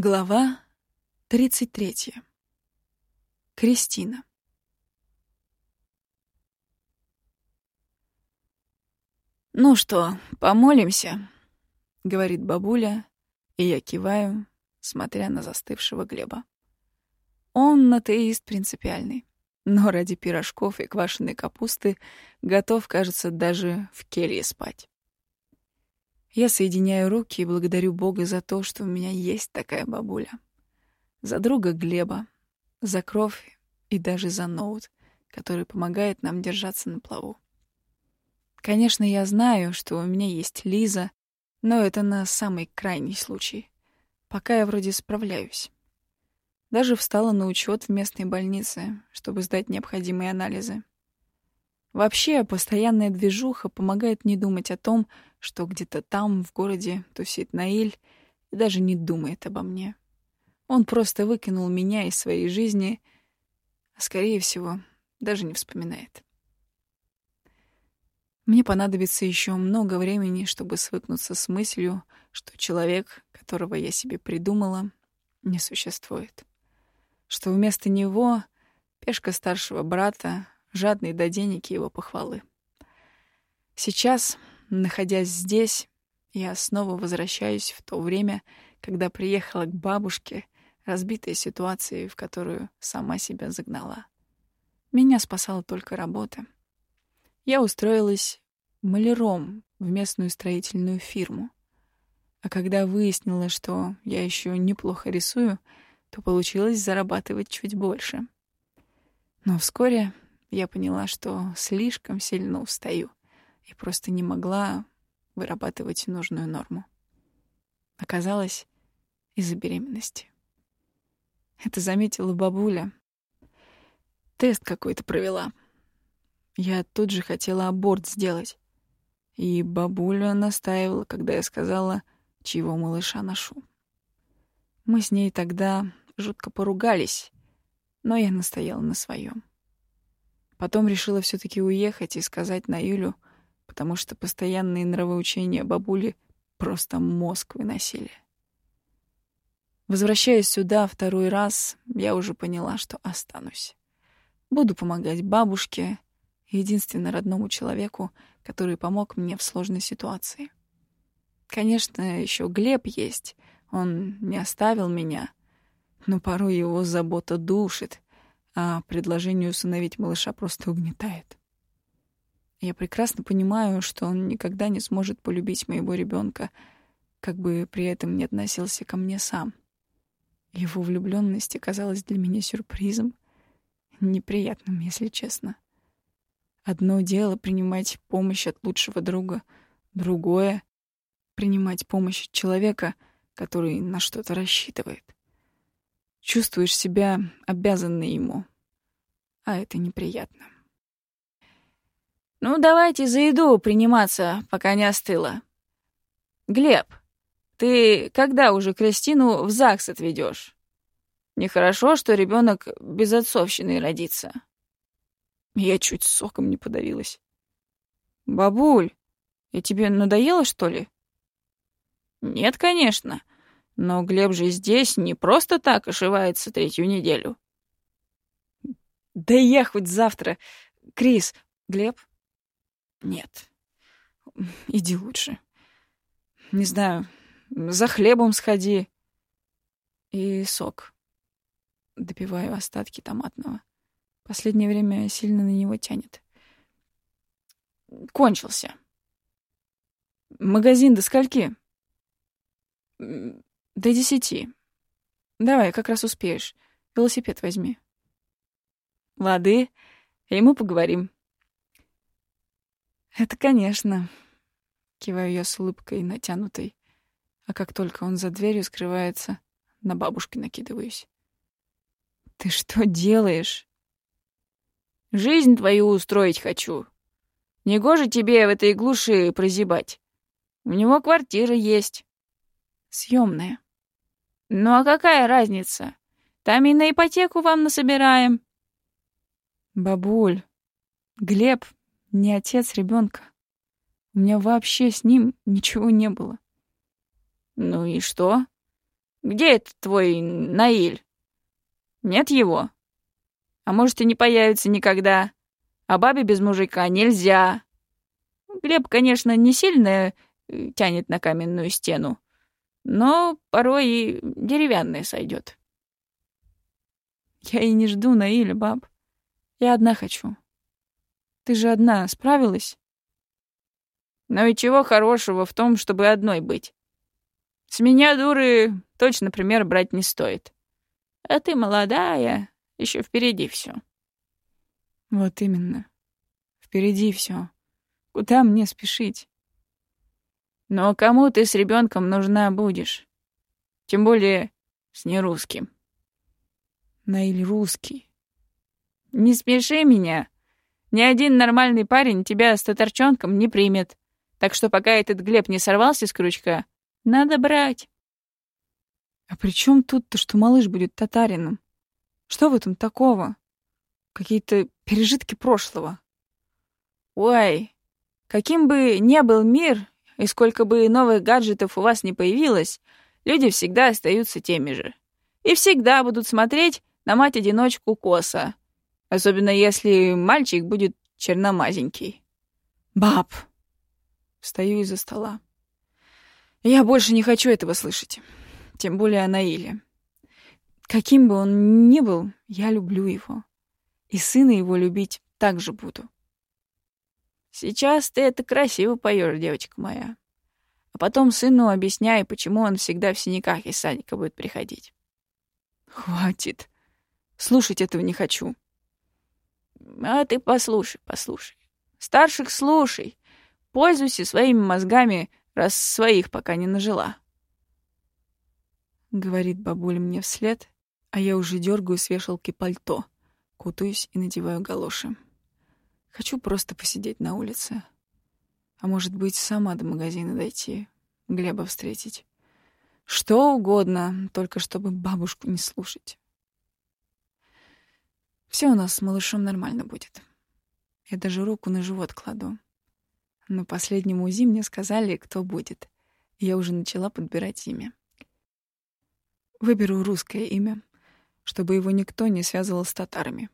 Глава 33. Кристина. «Ну что, помолимся?» — говорит бабуля, и я киваю, смотря на застывшего Глеба. Он атеист принципиальный, но ради пирожков и квашеной капусты готов, кажется, даже в келье спать. Я соединяю руки и благодарю Бога за то, что у меня есть такая бабуля. За друга Глеба, за кровь и даже за ноут, который помогает нам держаться на плаву. Конечно, я знаю, что у меня есть Лиза, но это на самый крайний случай. Пока я вроде справляюсь. Даже встала на учет в местной больнице, чтобы сдать необходимые анализы. Вообще, постоянная движуха помогает не думать о том, что где-то там, в городе, тусит Наиль и даже не думает обо мне. Он просто выкинул меня из своей жизни, а, скорее всего, даже не вспоминает. Мне понадобится еще много времени, чтобы свыкнуться с мыслью, что человек, которого я себе придумала, не существует. Что вместо него пешка старшего брата, жадный до денег и его похвалы. Сейчас, находясь здесь, я снова возвращаюсь в то время, когда приехала к бабушке, разбитой ситуацией, в которую сама себя загнала. Меня спасала только работа. Я устроилась маляром в местную строительную фирму. А когда выяснила, что я еще неплохо рисую, то получилось зарабатывать чуть больше. Но вскоре я поняла, что слишком сильно устаю и просто не могла вырабатывать нужную норму. Оказалось, из-за беременности. Это заметила бабуля. Тест какой-то провела. Я тут же хотела аборт сделать. И бабуля настаивала, когда я сказала, чьего малыша ношу. Мы с ней тогда жутко поругались, но я настояла на своем. Потом решила все таки уехать и сказать на Юлю, потому что постоянные нравоучения бабули просто мозг выносили. Возвращаясь сюда второй раз, я уже поняла, что останусь. Буду помогать бабушке, единственно родному человеку, который помог мне в сложной ситуации. Конечно, еще Глеб есть, он не оставил меня, но порой его забота душит, а предложение усыновить малыша просто угнетает. Я прекрасно понимаю, что он никогда не сможет полюбить моего ребенка, как бы при этом не относился ко мне сам. Его влюбленность оказалась для меня сюрпризом, неприятным, если честно. Одно дело принимать помощь от лучшего друга, другое — принимать помощь от человека, который на что-то рассчитывает. Чувствуешь себя обязанной ему. А это неприятно. «Ну, давайте за еду приниматься, пока не остыло. Глеб, ты когда уже Кристину в ЗАГС отведешь? Нехорошо, что ребенок без отцовщины родится». Я чуть соком не подавилась. «Бабуль, я тебе надоела, что ли?» «Нет, конечно. Но Глеб же здесь не просто так ошивается третью неделю. Да я хоть завтра. Крис, Глеб? Нет. Иди лучше. Не знаю, за хлебом сходи. И сок. Допиваю остатки томатного. Последнее время сильно на него тянет. Кончился. Магазин до скольки? До десяти. Давай, как раз успеешь. Велосипед возьми. Лады, и мы поговорим. Это, конечно. Киваю я с улыбкой натянутой. А как только он за дверью скрывается, на бабушке накидываюсь. Ты что делаешь? Жизнь твою устроить хочу. Негоже тебе в этой глуши прозябать. У него квартира есть. Съемная. Ну а какая разница? Там и на ипотеку вам насобираем. Бабуль, Глеб не отец ребенка. У меня вообще с ним ничего не было. Ну и что? Где это твой Наиль? Нет его? А может, и не появится никогда. А бабе без мужика нельзя. Глеб, конечно, не сильно э, тянет на каменную стену, но порой и деревянная сойдет. Я и не жду Наиля, баб. Я одна хочу. Ты же одна справилась? Ну и чего хорошего в том, чтобы одной быть? С меня, дуры, точно пример брать не стоит. А ты молодая, еще впереди все. Вот именно. Впереди все. Куда мне спешить? Но кому ты с ребенком нужна будешь? Тем более с нерусским. Наиль русский. Не смеши меня. Ни один нормальный парень тебя с татарчонком не примет. Так что пока этот Глеб не сорвался с крючка, надо брать. А при чем тут-то, что малыш будет татарином? Что в этом такого? Какие-то пережитки прошлого. Ой, каким бы ни был мир, и сколько бы новых гаджетов у вас не появилось, люди всегда остаются теми же. И всегда будут смотреть на мать-одиночку косо. Особенно если мальчик будет черномазенький. Баб! Встаю из-за стола. Я больше не хочу этого слышать. Тем более о Наиле. Каким бы он ни был, я люблю его. И сына его любить также буду. Сейчас ты это красиво поешь, девочка моя. А потом сыну объясняй, почему он всегда в синяках из садика будет приходить. Хватит. Слушать этого не хочу. А ты послушай, послушай. Старших слушай. Пользуйся своими мозгами, раз своих пока не нажила. Говорит бабуля мне вслед, а я уже дергаю с вешалки пальто, кутаюсь и надеваю галоши. Хочу просто посидеть на улице. А может быть, сама до магазина дойти, Глеба встретить. Что угодно, только чтобы бабушку не слушать. Все у нас с малышом нормально будет. Я даже руку на живот кладу. На последнем УЗИ мне сказали, кто будет. Я уже начала подбирать имя. Выберу русское имя, чтобы его никто не связывал с татарами.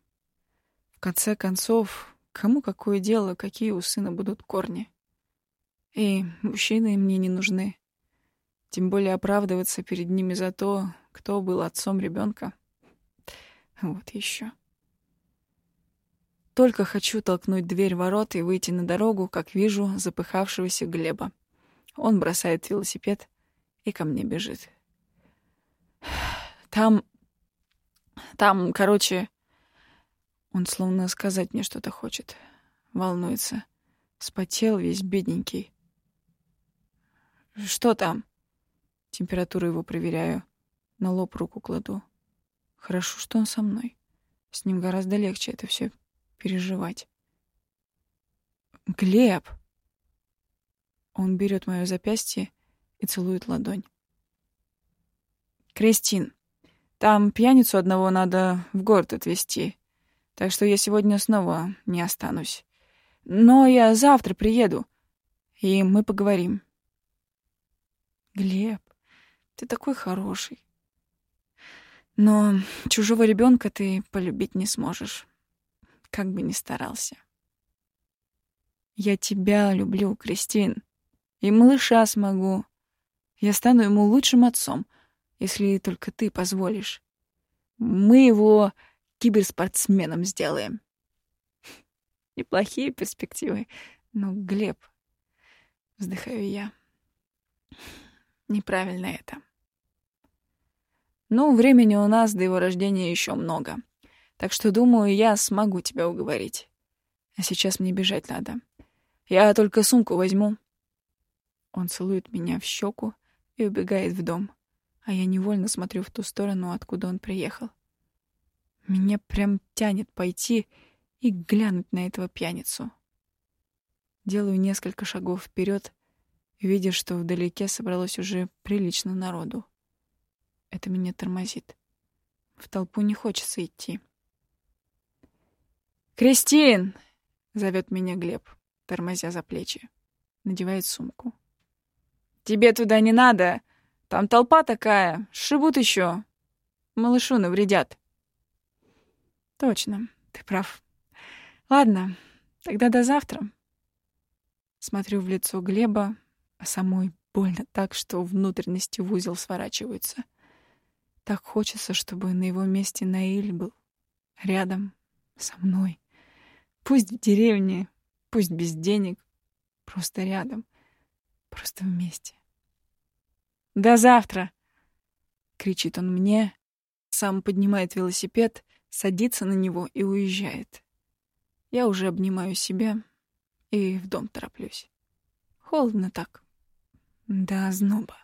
В конце концов, кому какое дело, какие у сына будут корни? И мужчины мне не нужны. Тем более оправдываться перед ними за то, кто был отцом ребенка. Вот еще. Только хочу толкнуть дверь ворот и выйти на дорогу, как вижу запыхавшегося Глеба. Он бросает велосипед и ко мне бежит. Там... Там, короче... Он словно сказать мне что-то хочет. Волнуется. Спотел весь бедненький. Что там? Температуру его проверяю. На лоб руку кладу. Хорошо, что он со мной. С ним гораздо легче это все переживать. Глеб! Он берет мое запястье и целует ладонь. Кристин, там пьяницу одного надо в город отвезти, так что я сегодня снова не останусь. Но я завтра приеду, и мы поговорим. Глеб, ты такой хороший. Но чужого ребенка ты полюбить не сможешь как бы ни старался. Я тебя люблю, Кристин. И малыша смогу. Я стану ему лучшим отцом, если только ты позволишь. Мы его киберспортсменом сделаем. Неплохие перспективы. Но, Глеб, вздыхаю я. Неправильно это. Ну, времени у нас до его рождения еще много. Так что, думаю, я смогу тебя уговорить. А сейчас мне бежать надо. Я только сумку возьму. Он целует меня в щеку и убегает в дом, а я невольно смотрю в ту сторону, откуда он приехал. Меня прям тянет пойти и глянуть на этого пьяницу. Делаю несколько шагов вперед, видя, что вдалеке собралось уже прилично народу. Это меня тормозит. В толпу не хочется идти. «Кристин!» — зовет меня Глеб, тормозя за плечи. Надевает сумку. «Тебе туда не надо. Там толпа такая, шибут еще. Малышу навредят. Точно, ты прав. Ладно, тогда до завтра. Смотрю в лицо Глеба, а самой больно так, что внутренности в узел сворачиваются. Так хочется, чтобы на его месте Наиль был. Рядом, со мной. Пусть в деревне, пусть без денег. Просто рядом. Просто вместе. «До завтра!» — кричит он мне. Сам поднимает велосипед, садится на него и уезжает. Я уже обнимаю себя и в дом тороплюсь. Холодно так. Да, зноба.